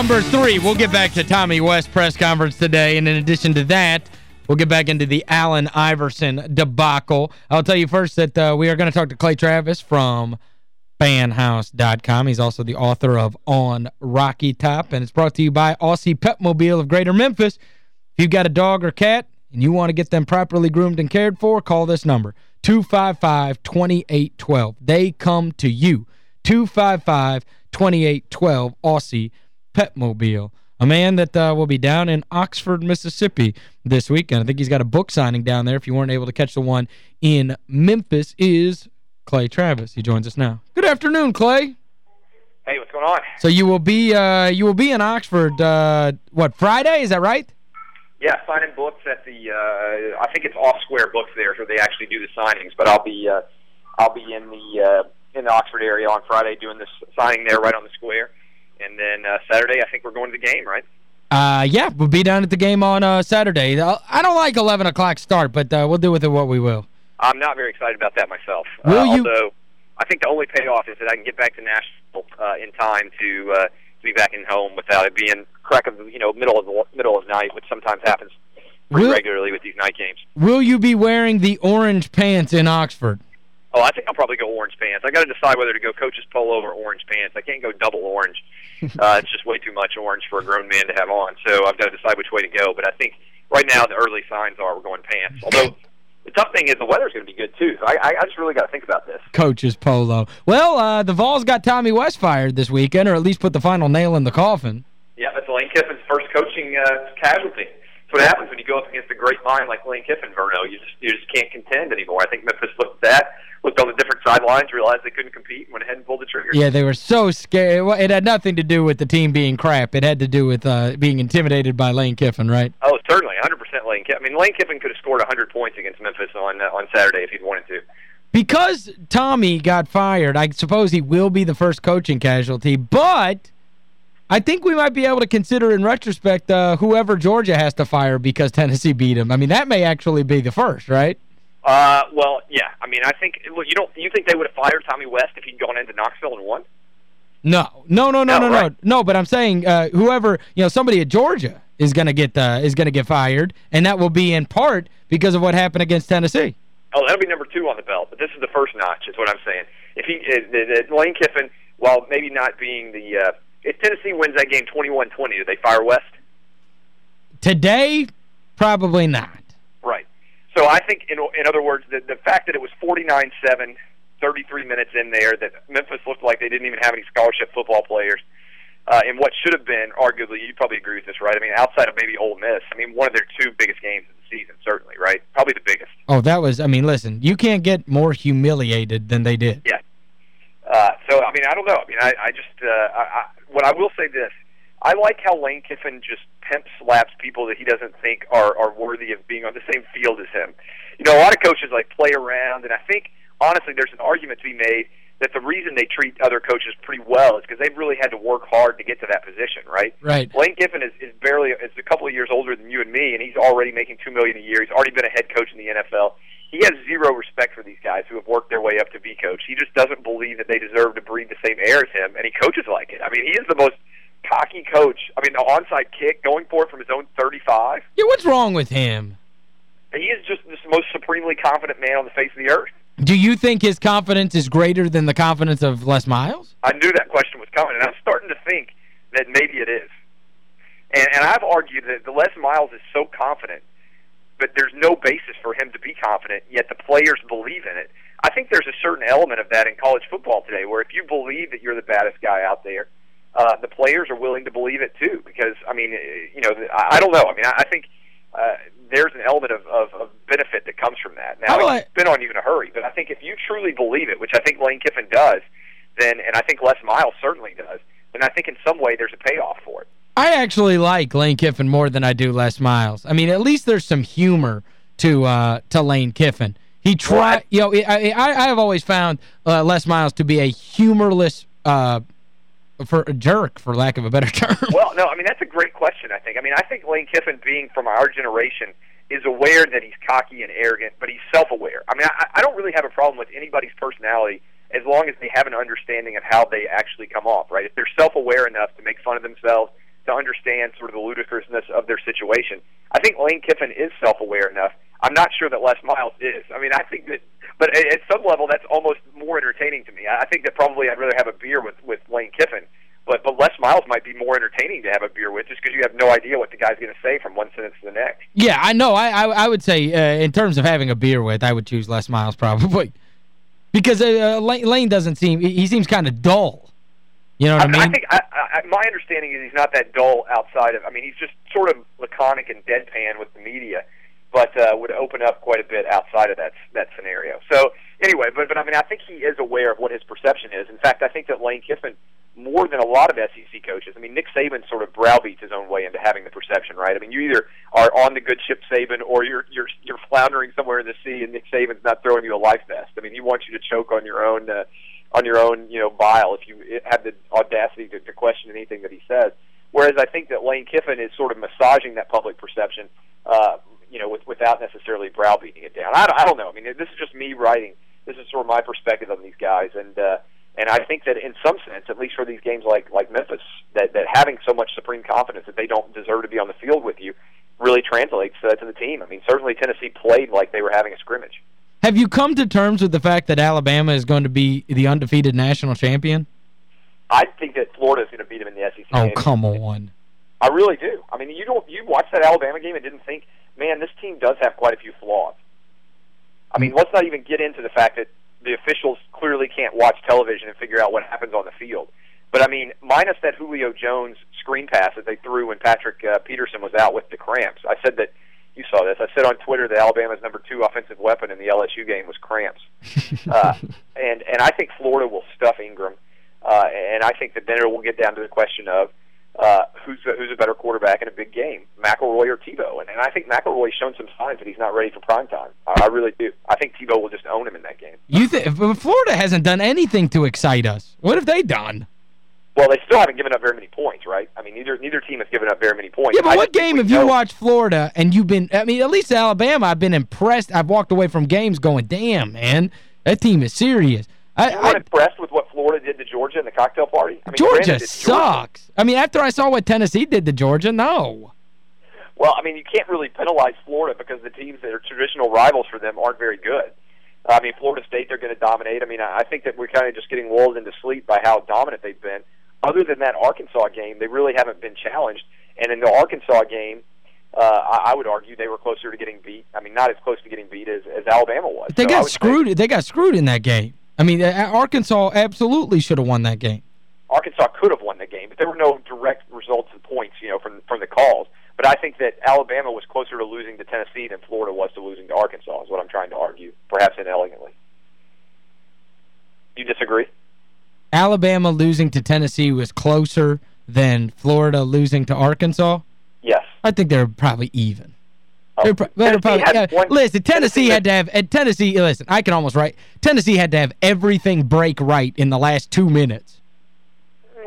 Number three. We'll get back to Tommy West press conference today. And in addition to that, we'll get back into the Allen Iverson debacle. I'll tell you first that uh, we are going to talk to Clay Travis from fanhouse.com. He's also the author of On Rocky Top. And it's brought to you by Aussie Petmobile of Greater Memphis. If you've got a dog or cat and you want to get them properly groomed and cared for, call this number, 255-2812. They come to you. 255 2812 Aussie Petmobile. A man that uh, will be down in Oxford, Mississippi this weekend. I think he's got a book signing down there. If you weren't able to catch the one in Memphis is Clay Travis. He joins us now. Good afternoon, Clay. Hey, what's going on? So you will be uh, you will be in Oxford uh, what Friday, is that right? Yeah, signing books at the uh, I think it's Off Square Books there where they actually do the signings, but I'll be uh, I'll be in the uh, in the Oxford area on Friday doing this signing there right on the square. And then uh, Saturday, I think we're going to the game, right? Uh, yeah, we'll be down at the game on uh, Saturday. Uh, I don't like 11 o'clock start, but uh, we'll do with it what we will. I'm not very excited about that myself. Will uh, you? Although, I think the only payoff is that I can get back to Nashville uh, in time to uh, to be back in home without it being crack of you know middle of the middle of the night, which sometimes happens pretty Will- regularly with these night games. Will you be wearing the orange pants in Oxford? Oh, I think I'll probably go orange pants. I got to decide whether to go coach's polo or orange pants. I can't go double orange. uh, it's just way too much orange for a grown man to have on. So I've got to decide which way to go. But I think right now the early signs are we're going pants. Although the tough thing is the weather's going to be good too. So I, I just really got to think about this. Coach's polo. Well, uh, the Vols got Tommy West fired this weekend, or at least put the final nail in the coffin. Yeah, that's Lane Kiffin's first coaching uh, casualty. That's what happens when you go up against a great mind like Lane Kiffin, Verno. You just you just can't contend anymore. I think Memphis looked at that, looked on the different sidelines, realized they couldn't compete, and went ahead and pulled the trigger. Yeah, they were so scared. Well, It had nothing to do with the team being crap. It had to do with uh, being intimidated by Lane Kiffin, right? Oh, certainly, 100% Lane Kiffin. I mean, Lane Kiffin could have scored 100 points against Memphis on uh, on Saturday if he'd wanted to. Because Tommy got fired, I suppose he will be the first coaching casualty, but I think we might be able to consider in retrospect uh, whoever Georgia has to fire because Tennessee beat him. I mean, that may actually be the first, right? Uh, well, yeah. I mean, I think well, you don't you think they would have fired Tommy West if he'd gone into Knoxville and won? No. No, no, no, No, no, right. no. No, but I'm saying uh, whoever, you know, somebody at Georgia is going to get uh, is going to get fired, and that will be in part because of what happened against Tennessee. Oh, that'll be number two on the belt. But this is the first notch, is what I'm saying. If he uh, Lane Kiffin, while maybe not being the uh, if Tennessee wins that game 21-20, do they fire West? Today, probably not. Right. So I think, in, in other words, the, the fact that it was 49-7, 33 minutes in there, that Memphis looked like they didn't even have any scholarship football players, uh, in what should have been, arguably, you probably agree with this, right? I mean, outside of maybe Ole Miss, I mean, one of their two biggest games of the season, certainly, right? Probably the biggest. Oh, that was, I mean, listen, you can't get more humiliated than they did. Yeah. Uh, so I mean, I don't know. I mean, I, I just uh, I, I, what I will say this: I like how Lane Kiffin just pimp slaps people that he doesn't think are are worthy of being on the same field as him. You know, a lot of coaches like play around, and I think honestly, there's an argument to be made that the reason they treat other coaches pretty well is because they've really had to work hard to get to that position, right? Right. Lane Kiffin is, is barely is a couple of years older than you and me, and he's already making two million a year. He's already been a head coach in the NFL. He has zero respect for these guys who have worked their way up to be coach. He just doesn't believe that they deserve to breathe the same air as him, and he coaches like it. I mean, he is the most cocky coach. I mean, the onside kick, going for it from his own 35. Yeah, what's wrong with him? He is just the most supremely confident man on the face of the earth. Do you think his confidence is greater than the confidence of Les Miles? I knew that question was coming, and I'm starting to think that maybe it is. And, and I've argued that the Les Miles is so confident, but there's no basis for him to be confident, yet the players believe in it. I think there's a certain element of that in college football today, where if you believe that you're the baddest guy out there, uh, the players are willing to believe it too. Because I mean, you know, I, I don't know. I mean, I, I think uh, there's an element of, of, of benefit that comes from that. Now, I- it's been on you in a hurry, but I think if you truly believe it, which I think Lane Kiffin does, then, and I think Les Miles certainly does, then I think in some way there's a payoff for it. I actually like Lane Kiffin more than I do Les Miles. I mean, at least there's some humor to uh, to Lane Kiffin. He try, you know, I, I I have always found uh, Les Miles to be a humorless uh, for a jerk, for lack of a better term. Well, no, I mean that's a great question. I think. I mean, I think Lane Kiffin, being from our generation, is aware that he's cocky and arrogant, but he's self-aware. I mean, I, I don't really have a problem with anybody's personality as long as they have an understanding of how they actually come off, right? If they're self-aware enough to make fun of themselves, to understand sort of the ludicrousness of their situation. I think Lane Kiffin is self-aware enough. I'm not sure that Les Miles is. I mean, I think that, but at some level, that's almost more entertaining to me. I think that probably I'd rather have a beer with with Lane Kiffin but but Les Miles might be more entertaining to have a beer with just because you have no idea what the guy's going to say from one sentence to the next. Yeah, I know. I I, I would say uh, in terms of having a beer with, I would choose Les Miles probably. Because uh, uh Lane doesn't seem he seems kind of dull. You know what I, I mean? I think I, I, my understanding is he's not that dull outside of I mean, he's just sort of laconic and deadpan with the media, but uh would open up quite a bit outside of that that scenario. So, anyway, but but I mean, I think he is aware of what his perception is. In fact, I think that Lane Kiffin more than a lot of SEC coaches. I mean, Nick Saban sort of browbeats his own way into having the perception, right? I mean, you either are on the good ship Saban, or you're you're you're floundering somewhere in the sea, and Nick Saban's not throwing you a life vest. I mean, he wants you to choke on your own uh, on your own, you know, bile if you have the audacity to, to question anything that he says. Whereas I think that Lane Kiffin is sort of massaging that public perception, uh, you know, with, without necessarily browbeating it down. I, I don't know. I mean, this is just me writing. This is sort of my perspective on these guys, and. uh and I think that in some sense, at least for these games like like Memphis, that that having so much supreme confidence that they don't deserve to be on the field with you really translates uh, to the team. I mean, certainly Tennessee played like they were having a scrimmage. Have you come to terms with the fact that Alabama is going to be the undefeated national champion? I think that Florida is going to beat them in the SEC. Oh, come on. I really do. I mean, you don't you watched that Alabama game and didn't think, man, this team does have quite a few flaws. I mean, let's not even get into the fact that the officials clearly can't watch television and figure out what happens on the field. But I mean, minus that Julio Jones screen pass that they threw when Patrick uh, Peterson was out with the cramps. I said that you saw this. I said on Twitter that Alabama's number two offensive weapon in the LSU game was cramps, uh, and and I think Florida will stuff Ingram, uh, and I think that then it will get down to the question of uh, who's a, who's a better quarterback in a big game, McElroy or Tebow? And, and I think McElroy's shown some signs that he's not ready for prime time. I, I really do. I think Tebow will just own him in that game. You think Florida hasn't done anything to excite us. What have they done? Well, they still haven't given up very many points, right? I mean, neither neither team has given up very many points. Yeah, but I what game have know. you watched Florida and you've been, I mean, at least Alabama, I've been impressed. I've walked away from games going, damn, man, that team is serious. I, you weren't impressed with what Florida did to Georgia in the cocktail party? I mean, Georgia sucks. Georgia. I mean, after I saw what Tennessee did to Georgia, no. Well, I mean, you can't really penalize Florida because the teams that are traditional rivals for them aren't very good. I mean, Florida State, they're going to dominate. I mean, I think that we're kind of just getting lulled into sleep by how dominant they've been. Other than that Arkansas game, they really haven't been challenged. And in the Arkansas game, uh, I, I would argue they were closer to getting beat. I mean, not as close to getting beat as, as Alabama was. They so got screwed. They got screwed in that game. I mean, Arkansas absolutely should have won that game. Arkansas could have won the game, but there were no direct results and points, you know, from from the calls. But I think that Alabama was closer to losing to Tennessee than Florida was to losing to Arkansas, is what I'm trying to argue, perhaps inelegantly. You disagree? Alabama losing to Tennessee was closer than Florida losing to Arkansas? Yes. I think they're probably even. They're, they're probably, yeah, listen, Tennessee, Tennessee had to have at Tennessee, listen, I can almost write Tennessee had to have everything break right in the last two minutes.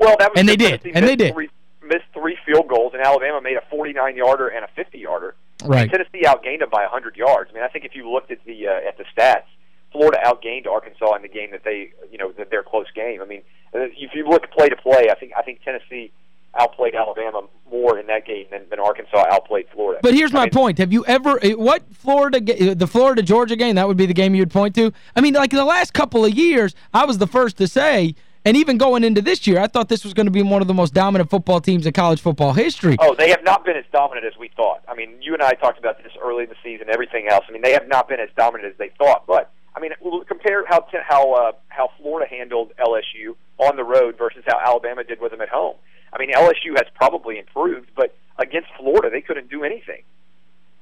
Well, that was And they did. And they did. Three, missed three field goals and Alabama made a 49-yarder and a 50-yarder. Right. Tennessee outgained them by 100 yards. I mean, I think if you looked at the uh, at the stats, Florida outgained Arkansas in the game that they, you know, that their close game. I mean, if you look play to play, I think I think Tennessee outplayed Alabama more in that game than, than Arkansas outplayed Florida. But here's my mean, point. Have you ever eh, what Florida the Florida Georgia game, that would be the game you would point to? I mean, like in the last couple of years, I was the first to say and even going into this year, I thought this was going to be one of the most dominant football teams in college football history. Oh, they have not been as dominant as we thought. I mean, you and I talked about this early in the season, everything else. I mean, they have not been as dominant as they thought. But, I mean, compare how how uh, how Florida handled LSU on the road versus how Alabama did with them at home. I mean, LSU has probably improved, but against Florida, they couldn't do anything.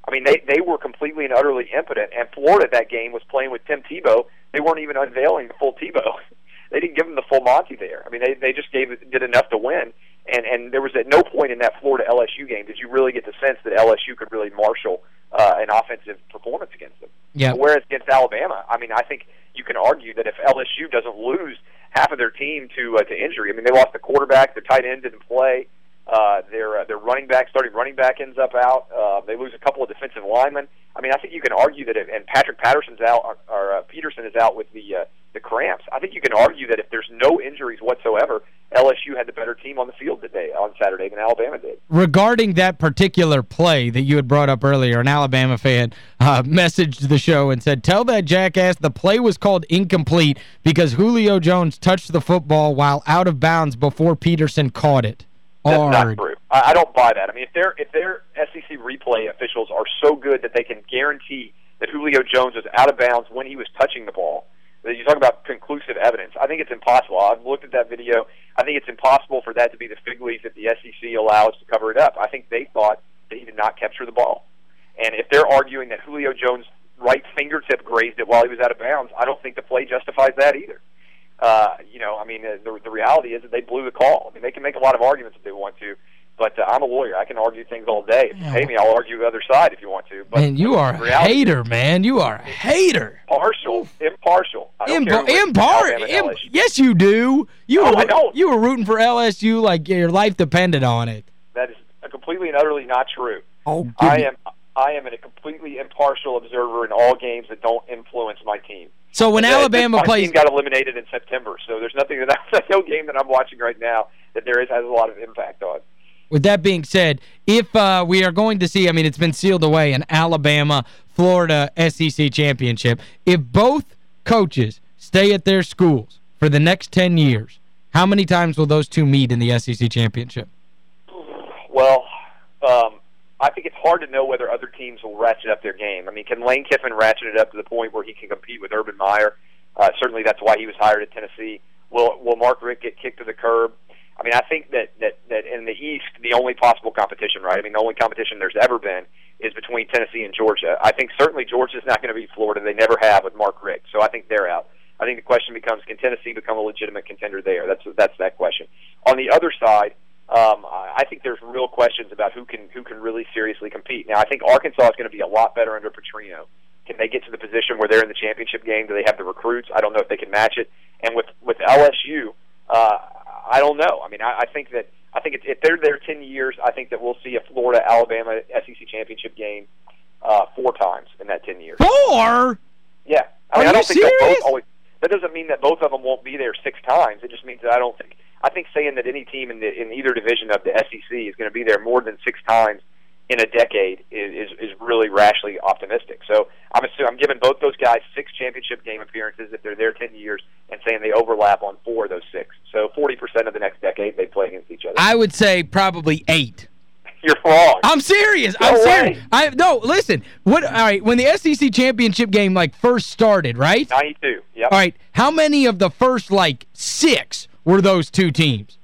I mean, they they were completely and utterly impotent. And Florida that game was playing with Tim Tebow. They weren't even unveiling the full Tebow. they didn't give him the full Monty there. I mean, they they just gave did enough to win. And and there was at no point in that Florida LSU game did you really get the sense that LSU could really marshal uh, an offensive performance against them. Yeah. Whereas against Alabama, I mean, I think you can argue that if LSU doesn't lose half of their team to uh, to injury. I mean, they lost the quarterback, their tight end didn't play. Uh, their uh, their running back, starting running back, ends up out. Uh, they lose a couple of defensive linemen. I mean, I think you can argue that, if, and Patrick Patterson's out, or, or uh, Peterson is out with the uh, the cramps. I think you can argue that if there's no injuries whatsoever, LSU had the better team on the field today on Saturday than Alabama did. Regarding that particular play that you had brought up earlier, an Alabama fan uh, messaged the show and said, tell that jackass the play was called incomplete because Julio Jones touched the football while out of bounds before Peterson caught it. That's not true. I, I don't buy that. I mean, if their if their SEC replay officials are so good that they can guarantee that Julio Jones was out of bounds when he was touching the ball – you talk about conclusive evidence. I think it's impossible. I've looked at that video. I think it's impossible for that to be the fig leaf that the SEC allows to cover it up. I think they thought that he did not capture the ball. And if they're arguing that Julio Jones' right fingertip grazed it while he was out of bounds, I don't think the play justifies that either. Uh, you know, I mean, the, the reality is that they blew the call. I mean, they can make a lot of arguments if they want to, but uh, I'm a lawyer. I can argue things all day. If you pay me, I'll argue the other side if you want to. But man, you are a hater, man. You are a hater. Partial, impartial. Imp impartial. Imp yes, you do. You no, were, I don't. You were rooting for LSU like your life depended on it. That is completely and utterly not true. Oh, I am I am a completely impartial observer in all games that don't influence my team. So when and Alabama my plays... team got eliminated in September, so there's nothing that I, no game that I'm watching right now that there is has a lot of impact on. With that being said, if uh, we are going to see, I mean, it's been sealed away, an Alabama-Florida SEC championship, if both coaches stay at their schools for the next 10 years, how many times will those two meet in the SEC championship? Well, um, I think it's hard to know whether other teams will ratchet up their game. I mean, can Lane Kiffin ratchet it up to the point where he can compete with Urban Meyer? Uh, certainly that's why he was hired at Tennessee. Will, will Mark Richt get kicked to the curb? I mean, I think that, that, that in the East, the only possible competition, right? I mean, the only competition there's ever been is between Tennessee and Georgia. I think certainly Georgia's not going to beat Florida. They never have with Mark Richt. So I think they're out. I think the question becomes, can Tennessee become a legitimate contender there? That's that's that question. On the other side, um, I think there's real questions about who can who can really seriously compete. Now, I think Arkansas is going to be a lot better under Petrino. Can they get to the position where they're in the championship game? Do they have the recruits? I don't know if they can match it. And with with LSU, uh, I don't know. I mean, I, I think that I think if they're there ten years, I think that we'll see a Florida Alabama SEC championship game uh, four times in that ten years. Four? Yeah. I mean, Are I don't think serious? both always. That doesn't mean that both of them won't be there six times. It just means that I don't think. I think saying that any team in the in either division of the SEC is going to be there more than six times in a decade is, is, is really rashly optimistic. So I'm assuming, I'm giving both those guys six championship game appearances if they're there 10 years and saying they overlap on four of those six. So 40% of the next decade they play against each other. I would say probably eight. You're wrong. I'm serious. No I'm way. serious. I no, listen. What all right, when the SEC championship game like first started, right? 92. Yep. All right, how many of the first like 6 were those two teams?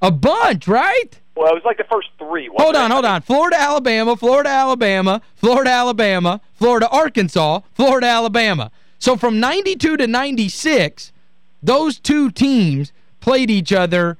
A bunch, right? Well, it was like the first three. Hold it? on, hold on. Florida, Alabama, Florida, Alabama, Florida, Alabama, Florida, Arkansas, Florida, Alabama. So from 92 to 96, those two teams played each other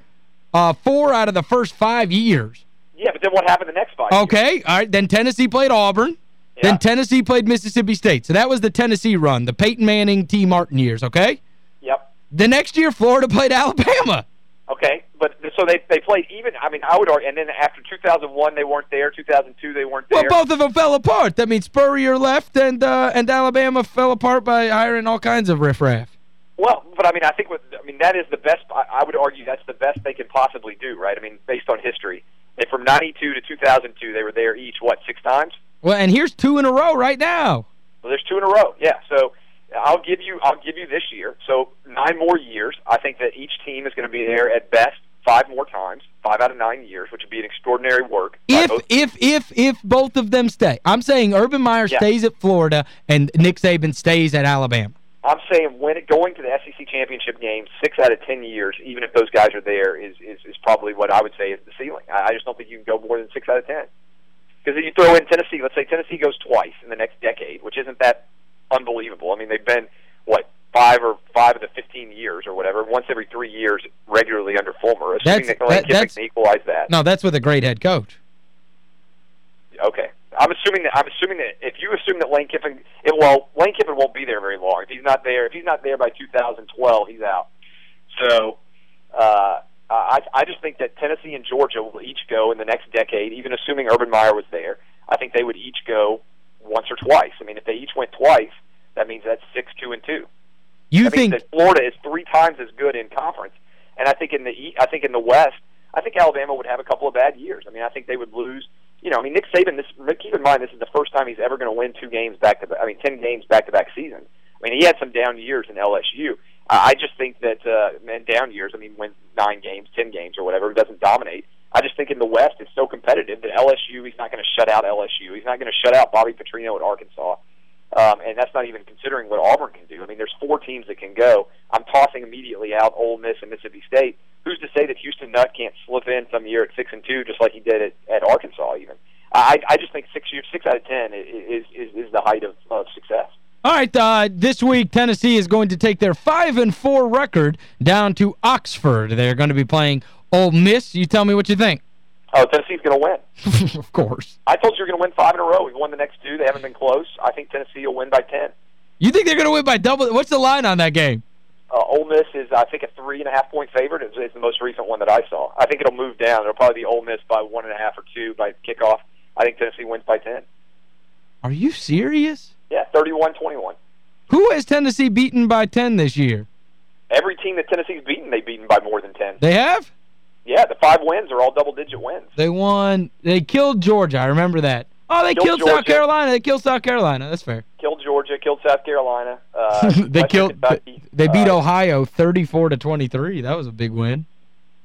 uh, four out of the first five years. Yeah, but then what happened the next five years? Okay, all right. Then Tennessee played Auburn. Yeah. Then Tennessee played Mississippi State. So that was the Tennessee run, the Peyton Manning, Tee Martin years, okay? Yep. The next year, Florida played Alabama. Okay, but so they they played even. I mean, I would argue. And then after 2001, they weren't there. 2002, they weren't there. Well, both of them fell apart. That means Spurrier left and uh, and Alabama fell apart by hiring all kinds of riffraff. Well, but I mean, I think with, I mean that is the best. I, I would argue that's the best they can possibly do, right? I mean, based on history. And from '92 to 2002, they were there each what six times. Well, and here's two in a row right now. Well, there's two in a row. Yeah, so I'll give you I'll give you this year. So nine more years. I think that each team is going to be there at best five more times, five out of nine years, which would be an extraordinary work. If if if if both of them stay. I'm saying Urban Meyer Yeah. stays at Florida and Nick Saban stays at Alabama. I'm saying when it, going to the SEC championship game six out of ten years, even if those guys are there, is is, is probably what I would say is the ceiling. I, I just don't think you can go more than six out of ten. Because if you throw in Tennessee, let's say Tennessee goes twice in the next decade, which isn't that unbelievable. I mean, they've been what five or five of the fifteen years or whatever, once every three years regularly under Fulmer. Assuming That's- that Lane that- Kiffin can equalize that. No, that's with a great head coach. Okay. I'm assuming that I'm assuming that if you assume that Lane Kiffin, it, well, Lane Kiffin won't be there very long. If he's not there, if he's not there by 2012, he's out. So, uh, I I just think that Tennessee and Georgia will each go in the next decade, even assuming Urban Meyer was there. I think they would each go once or twice. I mean, if they each went twice, that means that's six, two, and two. You I think that Florida is three times as good in conference, and I think in the I think in the West, I think Alabama would have a couple of bad years. I mean, I think they would lose. You know, I mean, Nick Saban. This keep in mind, this is the first time he's ever going to win two games back to. I mean, ten games back to back season. I mean, he had some down years in LSU. I just think that uh, man, down years. I mean, wins nine games, ten games, or whatever. Doesn't dominate. I just think in the West it's so competitive that LSU. He's not going to shut out LSU. He's not going to shut out Bobby Petrino at Arkansas. Um, and that's not even considering what Auburn can do. I mean, there's four teams that can go. I'm tossing immediately out Ole Miss and Mississippi State. Who's to say that Houston Nutt can't slip in some year at six and two, just like he did at, at Arkansas? Even I, I just think six years, six out of ten is is, is the height of, of success. All right, uh, this week Tennessee is going to take their 5 and four record down to Oxford. They're going to be playing Ole Miss. You tell me what you think. Oh, Tennessee's going to win. of course. I told you you're going to win five in a row. We've won the next two. They haven't been close. I think Tennessee will win by 10. You think they're going to win by double? What's the line on that game? Uh, Ole Miss is, I think, a three-and-a-half-point favorite. It's, it's the most recent one that I saw. I think it'll move down. It'll probably be Ole Miss by one and a half or two by kickoff. I think Tennessee wins by 10. Are you serious? Yeah, 31-21. Who has Tennessee beaten by 10 this year? Every team that Tennessee's beaten, they've beaten by more than 10. They have? Yeah, the five wins are all double-digit wins. They won. They killed Georgia. I remember that. Oh, they killed, killed South Carolina. They killed South Carolina. That's fair. Killed Georgia. Killed South Carolina. Uh, they killed. Kentucky. They beat uh, Ohio 34 to 23. That was a big win.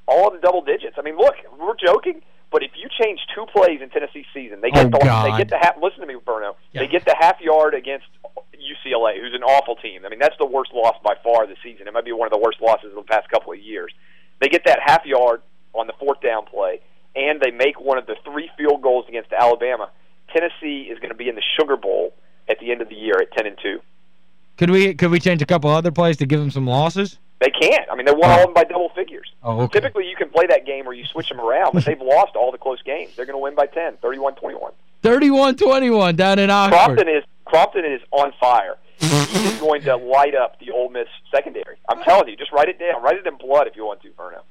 All in the double digits. I mean, look, we're joking, but if you change two plays in Tennessee season, they get oh, the God. they get the half. Listen to me, Verno. Yeah. They get the half yard against UCLA, who's an awful team. I mean, that's the worst loss by far this season. It might be one of the worst losses of the past couple of years. They get that half yard fourth down play, and they make one of the three field goals against Alabama. Tennessee is going to be in the Sugar Bowl at the end of the year at 10 and 2. Could we could we change a couple other plays to give them some losses? They can't. I mean, they won oh. all of them by double figures. Oh, okay. Typically, you can play that game where you switch them around, but they've lost all the close games. They're going to win by 10, 31-21. 31-21 down in Oxford. Crompton is Crompton is on fire. He's going to light up the Ole Miss secondary. I'm telling you, just write it down. Write it in blood if you want to, Verno.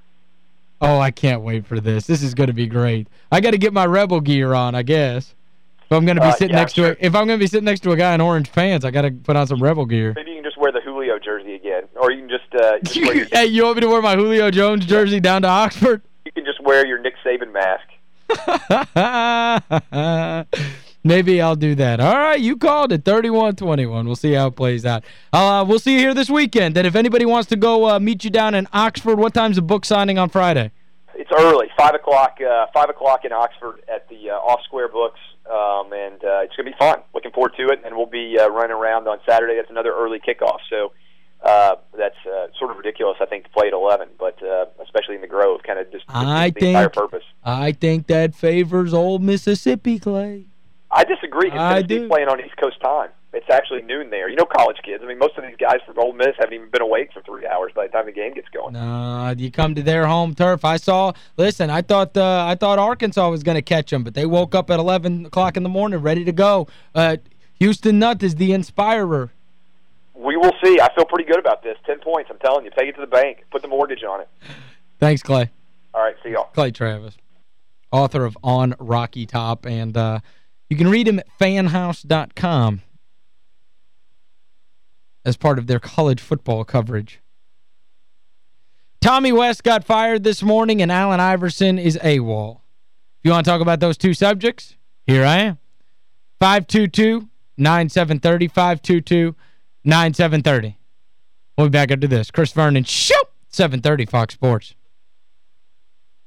Oh, I can't wait for this. This is going to be great. I got to get my Rebel gear on, I guess. If I'm going to be uh, sitting yeah, next sure. to a, if I'm going to be sitting next to a guy in orange pants, I got to put on some Rebel gear. Maybe you can just wear the Julio jersey again, or you can just. Uh, just you, hey, you want me to wear my Julio Jones jersey down to Oxford? You can just wear your Nick Saban mask. Maybe I'll do that. All right, you called it 31-21. We'll see how it plays out. Uh, we'll see you here this weekend. And if anybody wants to go uh, meet you down in Oxford, what time's the book signing on Friday? It's early, 5 o'clock uh, 5 o'clock in Oxford at the uh, Off Square Books. Um, and uh, it's going to be fun. Looking forward to it. And we'll be uh, running around on Saturday. That's another early kickoff. So uh, that's uh, sort of ridiculous, I think, to play at 11, but uh, especially in the Grove, kind of just, just I the think, entire purpose. I think that favors old Mississippi, Clay. I disagree. It's I do. playing on East Coast time. It's actually noon there. You know college kids. I mean, most of these guys from Ole Miss haven't even been awake for three hours by the time the game gets going. No, you come to their home turf. I saw, listen, I thought uh, I thought Arkansas was going to catch them, but they woke up at 11 o'clock in the morning ready to go. Uh, Houston Nutt is the inspirer. We will see. I feel pretty good about this. Ten points, I'm telling you. Take it to the bank. Put the mortgage on it. Thanks, Clay. All right, see y'all. Clay Travis, author of On Rocky Top, and uh, you can read him at fanhouse.com as part of their college football coverage. Tommy West got fired this morning, and Allen Iverson is AWOL. If you want to talk about those two subjects, here I am. 522-9730, 522-9730. We'll be back after this. Chris Vernon, show 730 Fox Sports.